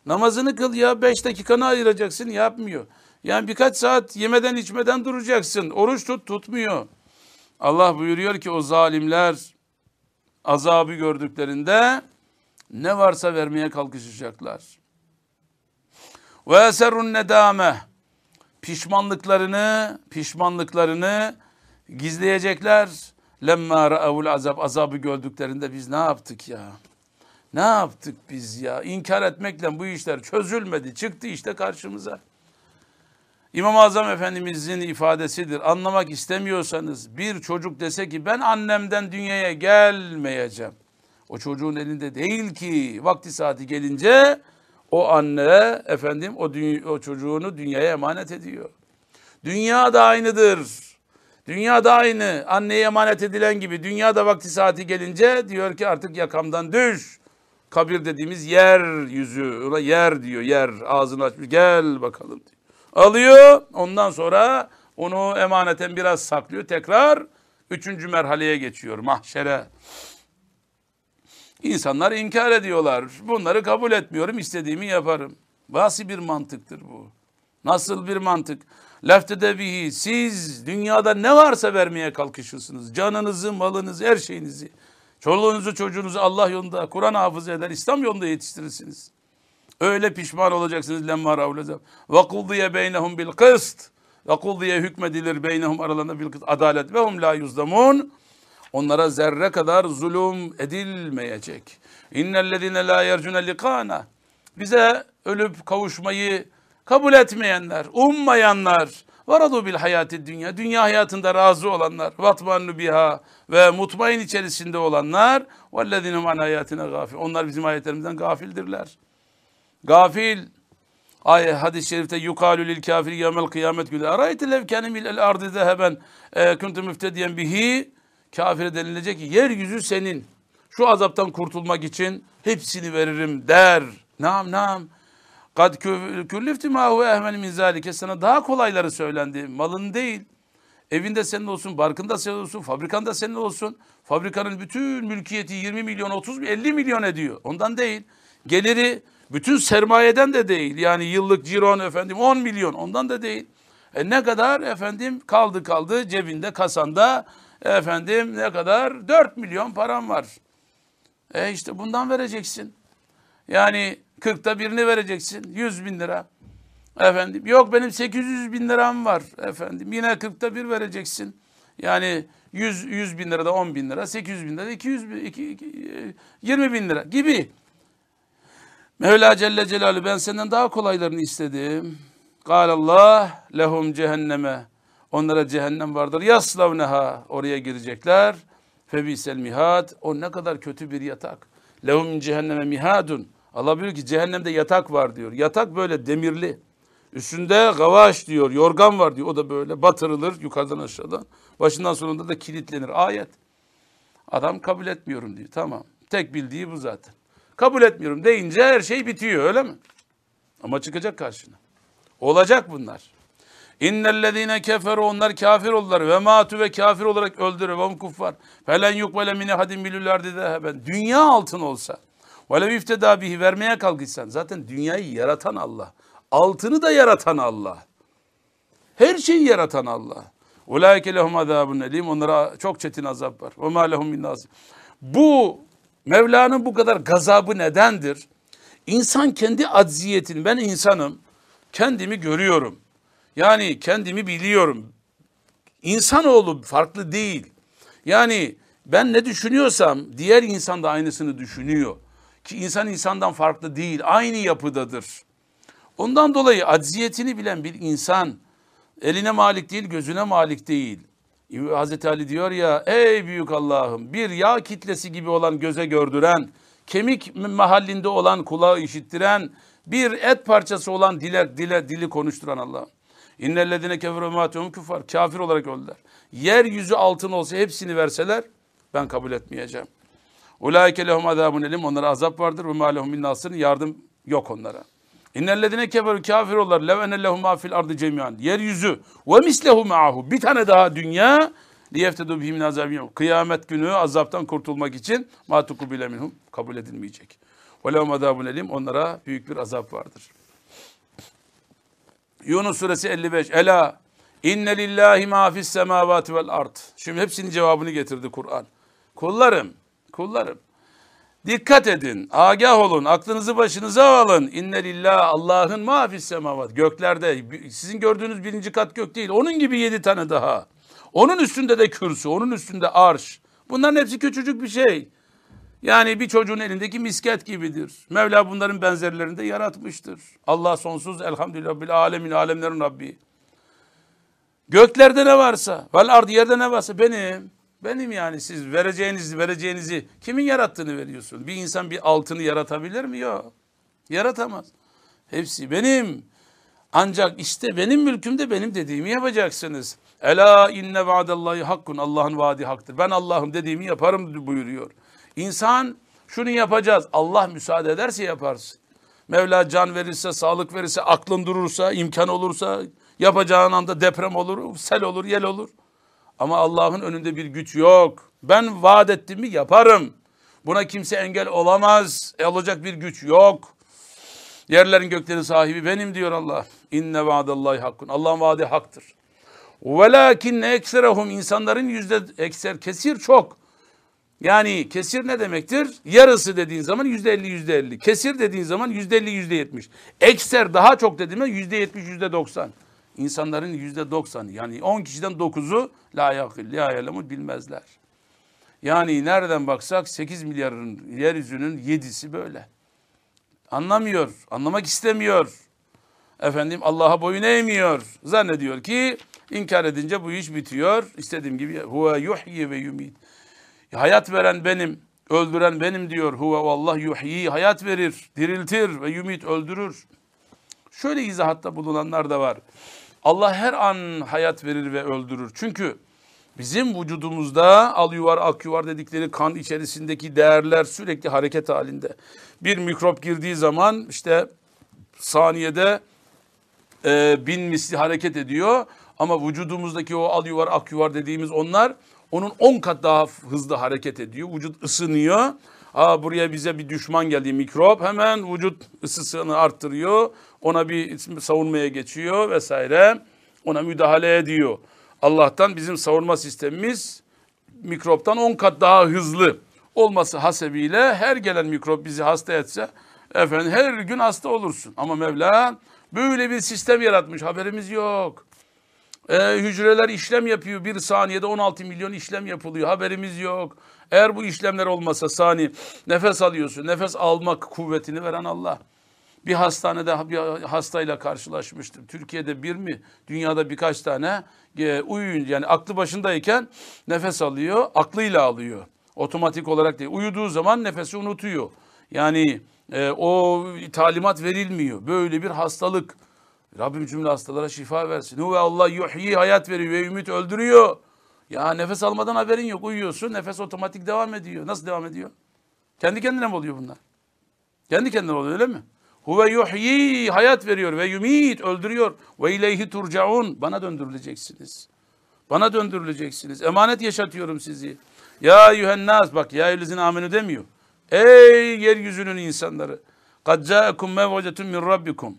Namazını kıl ya beş dakikanı ayıracaksın yapmıyor. Yani birkaç saat yemeden içmeden duracaksın. Oruç tut tutmuyor. Allah buyuruyor ki o zalimler azabı gördüklerinde ne varsa vermeye kalkışacaklar. Ve eserun nedame pişmanlıklarını pişmanlıklarını gizleyecekler. Lemma ra'avul azab azabı gördüklerinde biz ne yaptık ya? Ne yaptık biz ya? İnkar etmekle bu işler çözülmedi. Çıktı işte karşımıza. İmam-ı Azam Efendimizin ifadesidir. Anlamak istemiyorsanız bir çocuk dese ki ben annemden dünyaya gelmeyeceğim. O çocuğun elinde değil ki vakti saati gelince o anne efendim o, o çocuğunu dünyaya emanet ediyor. Dünya da aynıdır. Dünya da aynı. Anneye emanet edilen gibi dünya da vakti saati gelince diyor ki artık yakamdan düş. Kabir dediğimiz yer yüzü. Ona yer diyor yer. Ağzını açmış gel bakalım diyor. Alıyor ondan sonra onu emaneten biraz saklıyor. Tekrar üçüncü merhaleye geçiyor mahşere. İnsanlar inkar ediyorlar. Bunları kabul etmiyorum, istediğimi yaparım. Nasıl bir mantıktır bu? Nasıl bir mantık? Leftede bihi siz dünyada ne varsa vermeye kalkışırsınız. Canınızı, malınızı, her şeyinizi. Çoluğunuzu, çocuğunuzu Allah yolunda, Kur'an hafız eder, İslam yolunda yetiştirirsiniz. Öyle pişman olacaksınız. Lemma ravlezem. Ve kuldiye beynehum bil kıst. Ve kuldiye hükmedilir beynehum aralarında bil kıst. Adalet ve hum la yuzlamun. Onlara zerre kadar zulüm edilmeyecek. İnnellezine la yercune likana. Bize ölüp kavuşmayı kabul etmeyenler, ummayanlar, varadu bil hayati dünya, dünya hayatında razı olanlar, vatmannu biha ve mutmain içerisinde olanlar, vellezinum an hayatine gafil. Onlar bizim ayetlerimizden gafildirler. Gafil, Ay hadis-i şerifte yukalu lil kafir yevmel kıyamet günü. Arayte lev kâne mil ardı zeheben e, kuntu müftediyen bihi Kafire denilecek ki yeryüzü senin. Şu azaptan kurtulmak için hepsini veririm der. Nam nam. Kad küllifti ma huve ehven min zalike sana daha kolayları söylendi. Malın değil. Evinde senin olsun, barkında senin olsun, fabrikanda senin olsun. Fabrikanın bütün mülkiyeti 20 milyon, 30 50 milyon ediyor. Ondan değil. Geliri bütün sermayeden de değil. Yani yıllık ciron efendim 10 milyon ondan da değil. E ne kadar efendim kaldı kaldı cebinde kasanda efendim ne kadar 4 milyon param var. E işte bundan vereceksin. Yani 40'ta birini vereceksin 100 bin lira. Efendim yok benim 800 bin liram var efendim. Yine 40'ta bir vereceksin. Yani 100, 100 bin lirada 10 bin lira, 800 bin lira, 200 bin, 2, 2, 20 bin lira gibi. Mevla Celle Celaluhu ben senden daha kolaylarını istedim. Allah lehum cehenneme. Onlara cehennem vardır. Yaslavneha. Oraya girecekler. Febisel mihad. O ne kadar kötü bir yatak. Lehum cehenneme mihadun. Allah diyor ki cehennemde yatak var diyor. Yatak böyle demirli. Üstünde gavaş diyor, yorgan var diyor. O da böyle batırılır yukarıdan aşağıdan. Başından sonunda da kilitlenir. Ayet. Adam kabul etmiyorum diyor. Tamam. Tek bildiği bu zaten. Kabul etmiyorum deyince her şey bitiyor öyle mi? Ama çıkacak karşına. Olacak bunlar. İnnellezine keferu onlar kafir oldular ve matu ve kafir olarak öldürür ve kuffar. Felen yukbele mine hadim bilülerdi de ben dünya altın olsa. Ve lev ifteda bihi vermeye kalkışsan zaten dünyayı yaratan Allah. Altını da yaratan Allah. Her şeyi yaratan Allah. Ulaike lehum azabun elim. Onlara çok çetin azap var. Ve ma lehum min. Bu Mevla'nın bu kadar gazabı nedendir? İnsan kendi acziyetini, ben insanım, kendimi görüyorum. Yani kendimi biliyorum. İnsanoğlu farklı değil. Yani ben ne düşünüyorsam diğer insan da aynısını düşünüyor. Ki insan insandan farklı değil, aynı yapıdadır. Ondan dolayı acziyetini bilen bir insan eline malik değil, gözüne malik değil. Hazreti Ali diyor ya ey büyük Allah'ım bir yağ kitlesi gibi olan göze gördüren, kemik mahallinde olan kulağı işittiren, bir et parçası olan dile, dile, dili konuşturan Allah'ım. İnnellezine keferu matehum küfar. Kafir olarak öldüler. Yeryüzü altın olsa hepsini verseler ben kabul etmeyeceğim. Ulaike lehum azabun elim. Onlara azap vardır. Ve ma lehum min nasır. Yardım yok onlara. İnnellezine keferu kafir olurlar. Lev ene lehum fil ardı cemiyan. Yeryüzü ve mislehu ma'ahu. Bir tane daha dünya liyeftedu bihim azabiyum. Kıyamet günü azaptan kurtulmak için ma tukubile minhum kabul edilmeyecek. Ve lehum azabun elim. Onlara büyük bir azap vardır. Yunus suresi 55. Ela inne lillahi ma fis semavati vel ard. Şimdi hepsinin cevabını getirdi Kur'an. Kullarım, kullarım. Dikkat edin, agah olun, aklınızı başınıza alın. İnne lillah Allah'ın ma fis semavat. Göklerde, sizin gördüğünüz birinci kat gök değil. Onun gibi yedi tane daha. Onun üstünde de kürsü, onun üstünde arş. Bunların hepsi küçücük bir şey. Yani bir çocuğun elindeki misket gibidir. Mevla bunların benzerlerini de yaratmıştır. Allah sonsuz elhamdülillah bil alemin alemlerin Rabbi. Göklerde ne varsa, vel ardı yerde ne varsa benim. Benim yani siz vereceğinizi vereceğinizi kimin yarattığını veriyorsun? Bir insan bir altını yaratabilir mi? Yok. Yaratamaz. Hepsi benim. Ancak işte benim mülkümde benim dediğimi yapacaksınız. Ela inne vaadallahi hakkun. Allah'ın vaadi haktır. Ben Allah'ım dediğimi yaparım buyuruyor. İnsan şunu yapacağız. Allah müsaade ederse yaparsın. Mevla can verirse, sağlık verirse, aklın durursa, imkan olursa, yapacağın anda deprem olur, sel olur, yel olur. Ama Allah'ın önünde bir güç yok. Ben vaat ettim mi yaparım. Buna kimse engel olamaz. E, olacak bir güç yok. Yerlerin göklerin sahibi benim diyor Allah. İnne vaadallahi hakkun. Allah'ın vaadi haktır. Velakin ekserehum insanların yüzde ekser kesir çok. Yani kesir ne demektir? Yarısı dediğin zaman yüzde elli yüzde elli. Kesir dediğin zaman yüzde elli yüzde yetmiş. Ekser daha çok dediğinde yüzde yetmiş yüzde doksan. İnsanların yüzde doksan yani on kişiden dokuzu la yakil la bilmezler. Yani nereden baksak sekiz milyarın yeryüzünün yedisi böyle. Anlamıyor, anlamak istemiyor. Efendim Allah'a boyun eğmiyor. Zannediyor ki inkar edince bu iş bitiyor. İstediğim gibi huve yuhyi ve yumit. Hayat veren benim, öldüren benim diyor. Huve Allah yuhyi hayat verir, diriltir ve yumit öldürür. Şöyle izahatta bulunanlar da var. Allah her an hayat verir ve öldürür. Çünkü bizim vücudumuzda al yuvar ak yuvar dedikleri kan içerisindeki değerler sürekli hareket halinde. Bir mikrop girdiği zaman işte saniyede e, bin misli hareket ediyor. Ama vücudumuzdaki o al yuvar ak yuvar dediğimiz onlar onun 10 kat daha hızlı hareket ediyor. Vücut ısınıyor. Aa, buraya bize bir düşman geldi mikrop hemen vücut ısısını arttırıyor. Ona bir savunmaya geçiyor vesaire. Ona müdahale ediyor. Allah'tan bizim savunma sistemimiz mikroptan 10 kat daha hızlı olması hasebiyle her gelen mikrop bizi hasta etse efendim her gün hasta olursun. Ama Mevla böyle bir sistem yaratmış haberimiz yok. Ee, hücreler işlem yapıyor. Bir saniyede 16 milyon işlem yapılıyor. Haberimiz yok. Eğer bu işlemler olmasa sani nefes alıyorsun. Nefes almak kuvvetini veren Allah. Bir hastanede bir hastayla karşılaşmıştım. Türkiye'de bir mi? Dünyada birkaç tane e, uyuyun yani aklı başındayken nefes alıyor. Aklıyla alıyor. Otomatik olarak değil. Uyuduğu zaman nefesi unutuyor. Yani e, o talimat verilmiyor. Böyle bir hastalık. Rabbim cümle hastalara şifa versin. Huve Allah yuhyi hayat veriyor ve ümit öldürüyor. Ya nefes almadan haberin yok. Uyuyorsun nefes otomatik devam ediyor. Nasıl devam ediyor? Kendi kendine mi oluyor bunlar? Kendi kendine oluyor öyle mi? Huve yuhyi hayat veriyor ve yumit öldürüyor. Ve ileyhi turcaun. Bana döndürüleceksiniz. Bana döndürüleceksiniz. Emanet yaşatıyorum sizi. Ya yuhennas bak ya ehlizin amenü demiyor. Ey yeryüzünün insanları. Kad ca'akum mev'udetun min rabbikum.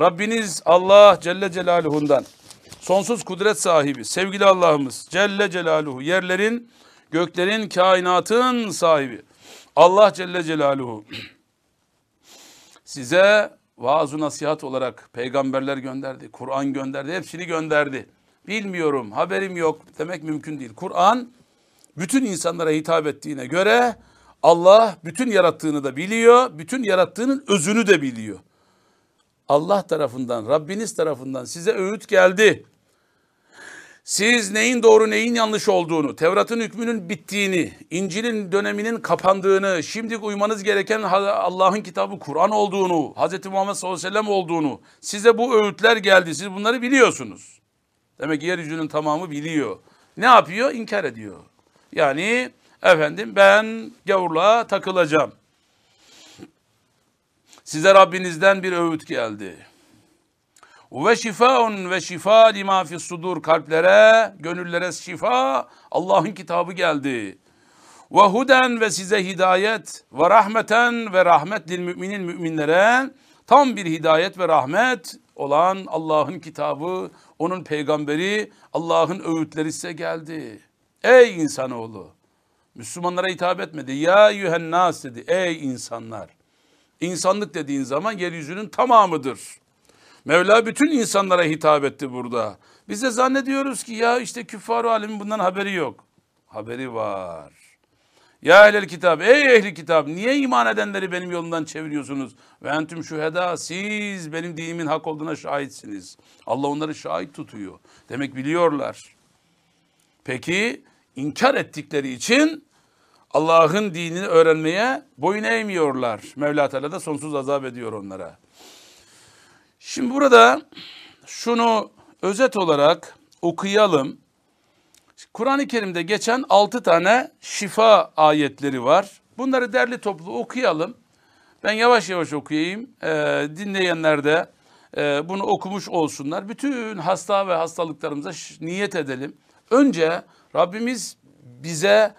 Rabbiniz Allah Celle Celaluhu'ndan sonsuz kudret sahibi sevgili Allah'ımız Celle Celaluhu yerlerin göklerin kainatın sahibi Allah Celle Celaluhu size vaaz nasihat olarak peygamberler gönderdi, Kur'an gönderdi, hepsini gönderdi. Bilmiyorum, haberim yok demek mümkün değil. Kur'an bütün insanlara hitap ettiğine göre Allah bütün yarattığını da biliyor, bütün yarattığının özünü de biliyor. Allah tarafından, Rabbiniz tarafından size öğüt geldi. Siz neyin doğru neyin yanlış olduğunu, Tevrat'ın hükmünün bittiğini, İncil'in döneminin kapandığını, şimdi uymanız gereken Allah'ın kitabı Kur'an olduğunu, Hz. Muhammed sallallahu aleyhi ve sellem olduğunu, size bu öğütler geldi. Siz bunları biliyorsunuz. Demek ki yeryüzünün tamamı biliyor. Ne yapıyor? İnkar ediyor. Yani efendim ben gavurluğa takılacağım. Size Rabbinizden bir öğüt geldi. Ve şifaun ve şifa lima fis sudur kalplere, gönüllere şifa. Allah'ın kitabı geldi. Ve huden ve size hidayet ve rahmeten ve rahmet lil müminin müminlere tam bir hidayet ve rahmet olan Allah'ın kitabı, onun peygamberi, Allah'ın öğütleri size geldi. Ey insanoğlu! Müslümanlara hitap etmedi. Ya yuhennas dedi. Ey insanlar! İnsanlık dediğin zaman yeryüzünün tamamıdır. Mevla bütün insanlara hitap etti burada. Biz de zannediyoruz ki ya işte küffar alemin bundan haberi yok. Haberi var. Ya ehlel kitap, ey ehli kitap niye iman edenleri benim yolumdan çeviriyorsunuz? Ve entüm şüheda, siz benim dinimin hak olduğuna şahitsiniz. Allah onları şahit tutuyor. Demek biliyorlar. Peki inkar ettikleri için Allah'ın dinini öğrenmeye boyun eğmiyorlar. Mevla Teala da sonsuz azap ediyor onlara. Şimdi burada şunu özet olarak okuyalım. Kur'an-ı Kerim'de geçen altı tane şifa ayetleri var. Bunları derli toplu okuyalım. Ben yavaş yavaş okuyayım. Ee, dinleyenler de e, bunu okumuş olsunlar. Bütün hasta ve hastalıklarımıza niyet edelim. Önce Rabbimiz bize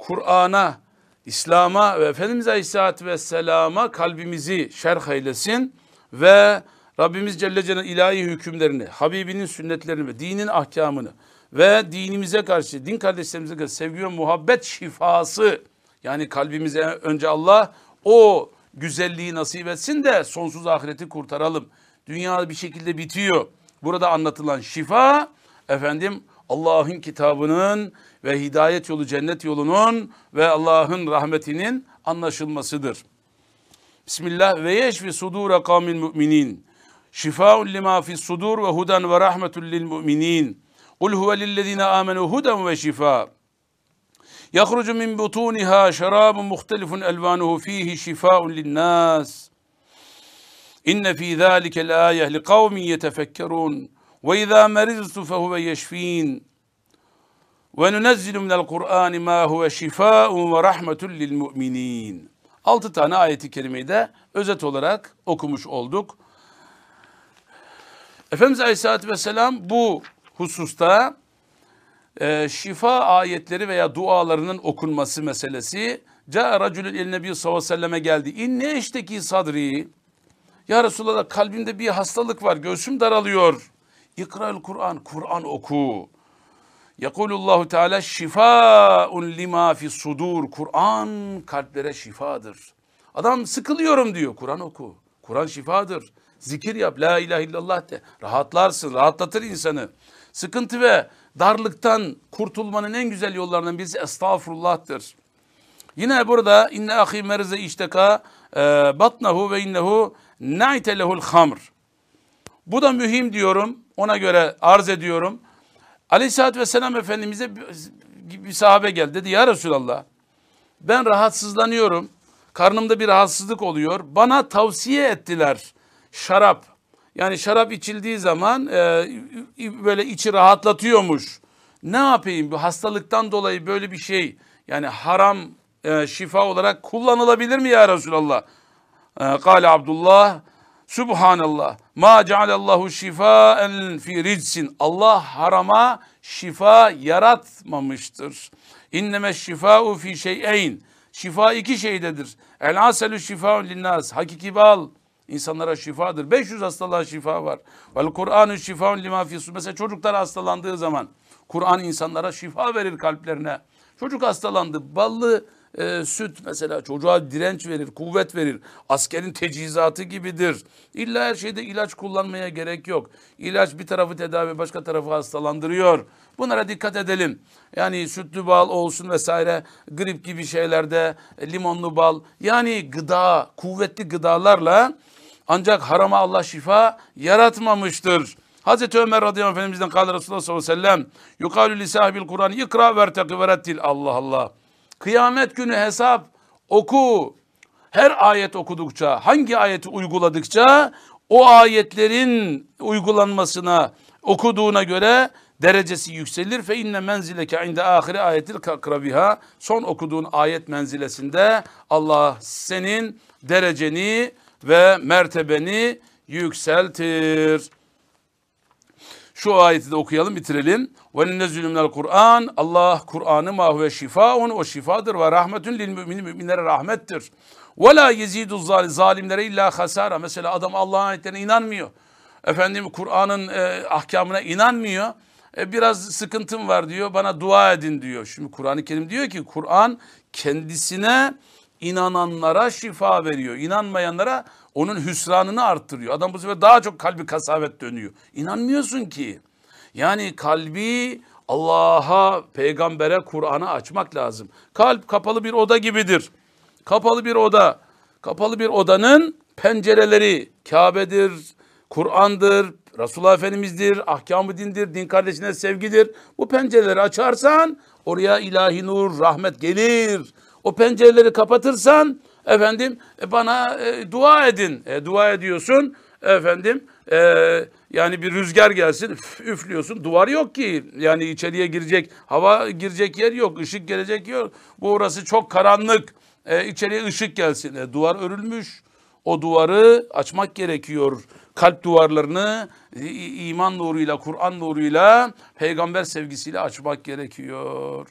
Kur'an'a, İslam'a ve Efendimiz Aleyhisselatü Vesselam'a kalbimizi şerh eylesin ve Rabbimiz Celle Celle'nin ilahi hükümlerini, Habibinin sünnetlerini ve dinin ahkamını ve dinimize karşı, din kardeşlerimize karşı sevgi ve muhabbet şifası yani kalbimize önce Allah o güzelliği nasip etsin de sonsuz ahireti kurtaralım. Dünya bir şekilde bitiyor. Burada anlatılan şifa efendim Allah'ın kitabının ve hidayet yolu cennet yolunun ve Allah'ın rahmetinin anlaşılmasıdır. Bismillah ve yeşfi sudura kavmin müminin. Şifaun lima fi sudur ve hudan ve rahmetun lil müminin. Kul huve lillezine amenu hudan ve şifa. Yahrucu min butuniha şerabun muhtelifun elvanuhu fihi şifaun linnas. İnne fi zâlikel âyeh li kavmin yetefekkerûn. وإذا مرضت فهو يشفين وننزل من القرآن ما هو شفاء ورحمة للمؤمنين Altı tane ayeti kerimeyi de özet olarak okumuş olduk. Efendimiz Aleyhisselatü Vesselam bu hususta e, şifa ayetleri veya dualarının okunması meselesi Câ racülün el nebi sallallahu aleyhi ve selleme geldi. İnne eşteki sadri. Ya Resulallah kalbimde bir hastalık var. Göğsüm daralıyor. İkra'l Kur'an. Kur'an oku. Yekulullahu Teala şifaun lima fi sudur. Kur'an kalplere şifadır. Adam sıkılıyorum diyor. Kur'an oku. Kur'an şifadır. Zikir yap. La ilahe illallah de. Rahatlarsın. Rahatlatır insanı. Sıkıntı ve darlıktan kurtulmanın en güzel yollarından birisi estağfurullah'tır. Yine burada inne ahi merze işteka e, batnahu ve innehu naite lehul hamr. Bu da mühim diyorum. Ona göre arz ediyorum. Aleyhisselatü Vesselam Efendimiz'e bir, sahabe geldi. Dedi ya Resulallah ben rahatsızlanıyorum. Karnımda bir rahatsızlık oluyor. Bana tavsiye ettiler şarap. Yani şarap içildiği zaman e, böyle içi rahatlatıyormuş. Ne yapayım bu hastalıktan dolayı böyle bir şey yani haram e, şifa olarak kullanılabilir mi ya Resulallah? E, Kale Abdullah Subhanallah. Ma cealallahu şifaen fi rizsin. Allah harama şifa yaratmamıştır. İnneme şifau fi şeyeyn. Şifa iki şeydedir. El aselü şifaun linnas. Hakiki bal insanlara şifadır. 500 hastalığa şifa var. Vel Kur'anu şifaun lima fi Mesela çocuklar hastalandığı zaman Kur'an insanlara şifa verir kalplerine. Çocuk hastalandı. Ballı e, süt mesela çocuğa direnç verir, kuvvet verir. Askerin tecihizatı gibidir. İlla her şeyde ilaç kullanmaya gerek yok. İlaç bir tarafı tedavi, başka tarafı hastalandırıyor. Bunlara dikkat edelim. Yani sütlü bal olsun vesaire, grip gibi şeylerde e, limonlu bal. Yani gıda, kuvvetli gıdalarla ancak harama Allah şifa yaratmamıştır. Hazreti Ömer radıyallahu anh efendimizden kâle Resulullah sallallahu aleyhi ve sellem yukalü li Kur'an ikra verteki verettil Allah Allah. Kıyamet günü hesap oku. Her ayet okudukça, hangi ayeti uyguladıkça o ayetlerin uygulanmasına okuduğuna göre derecesi yükselir. Fe inne menzileke inde ahire ayetil kakrabiha. Son okuduğun ayet menzilesinde Allah senin dereceni ve mertebeni yükseltir. Şu ayeti de okuyalım bitirelim. Ve nezzülü minel Kur'an. Allah Kur'an'ı ma ve şifaun o şifadır ve rahmetün lil müminin müminlere rahmettir. Ve la yezidu zalimlere illa hasara. Mesela adam Allah'ın ayetlerine inanmıyor. Efendim Kur'an'ın e, ahkamına inanmıyor. E, biraz sıkıntım var diyor. Bana dua edin diyor. Şimdi Kur'an-ı Kerim diyor ki Kur'an kendisine inananlara şifa veriyor. İnanmayanlara onun hüsranını arttırıyor. Adam bu sefer daha çok kalbi kasavet dönüyor. İnanmıyorsun ki. Yani kalbi Allah'a, peygambere, Kur'an'a açmak lazım. Kalp kapalı bir oda gibidir. Kapalı bir oda. Kapalı bir odanın pencereleri Kabe'dir, Kur'an'dır, Resulullah Efendimiz'dir, ahkamı dindir, din kardeşine sevgidir. Bu pencereleri açarsan oraya ilahi nur, rahmet gelir. O pencereleri kapatırsan efendim e, bana e, dua edin. E, dua ediyorsun efendim e, yani bir rüzgar gelsin üf, üflüyorsun duvar yok ki yani içeriye girecek hava girecek yer yok ışık gelecek yer bu orası çok karanlık e, içeriye ışık gelsin e, duvar örülmüş o duvarı açmak gerekiyor kalp duvarlarını iman nuruyla Kur'an nuruyla peygamber sevgisiyle açmak gerekiyor.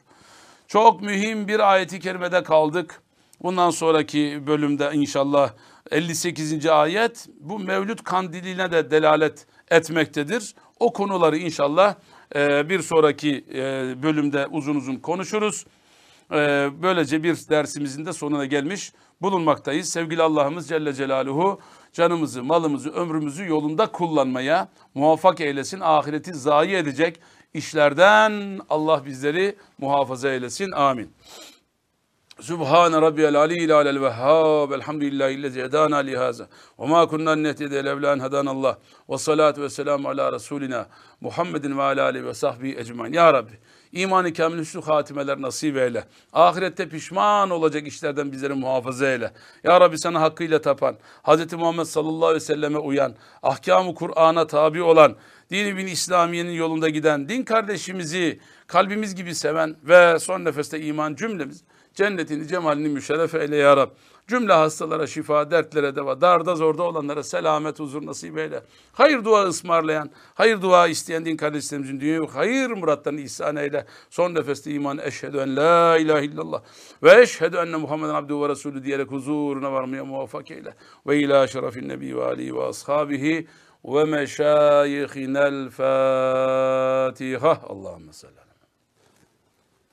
Çok mühim bir ayeti kerimede kaldık. Bundan sonraki bölümde inşallah 58. ayet bu Mevlüt kandiline de delalet etmektedir. O konuları inşallah e, bir sonraki e, bölümde uzun uzun konuşuruz. E, böylece bir dersimizin de sonuna gelmiş bulunmaktayız. Sevgili Allah'ımız Celle Celaluhu canımızı, malımızı, ömrümüzü yolunda kullanmaya muvaffak eylesin. Ahireti zayi edecek işlerden Allah bizleri muhafaza eylesin. Amin. Subhane rabbiyel aliyyil alel vehhab. Elhamdülillahi illezi edana lihaza. Ve ma kunna nehtede levlan hadanallah. Ve salatu ve selamu ala Resulina Muhammedin ve ala alihi ve sahbihi ecmain. Ya Rabbi imanı kamil hüsnü hatimeler nasip eyle. Ahirette pişman olacak işlerden bizleri muhafaza eyle. Ya Rabbi sana hakkıyla tapan, Hz. Muhammed sallallahu aleyhi ve selleme uyan, ahkamı Kur'an'a tabi olan, dini bin İslamiye'nin yolunda giden, din kardeşimizi kalbimiz gibi seven ve son nefeste iman cümlemiz Cennetini, cemalini müşerref eyle ya Rab. Cümle hastalara şifa, dertlere deva, darda zorda olanlara selamet, huzur nasip eyle. Hayır dua ısmarlayan, hayır dua isteyen din kardeşlerimizin dünya hayır muratlarını ihsan eyle. Son nefeste iman eşhedü en la ilahe illallah ve eşhedü enne Muhammeden abduhu ve resulü diyerek huzuruna varmaya muvaffak eyle. Ve ila şerefin nebi ve alihi ve ashabihi ve meşayihinel Fatiha. Allahümme salli.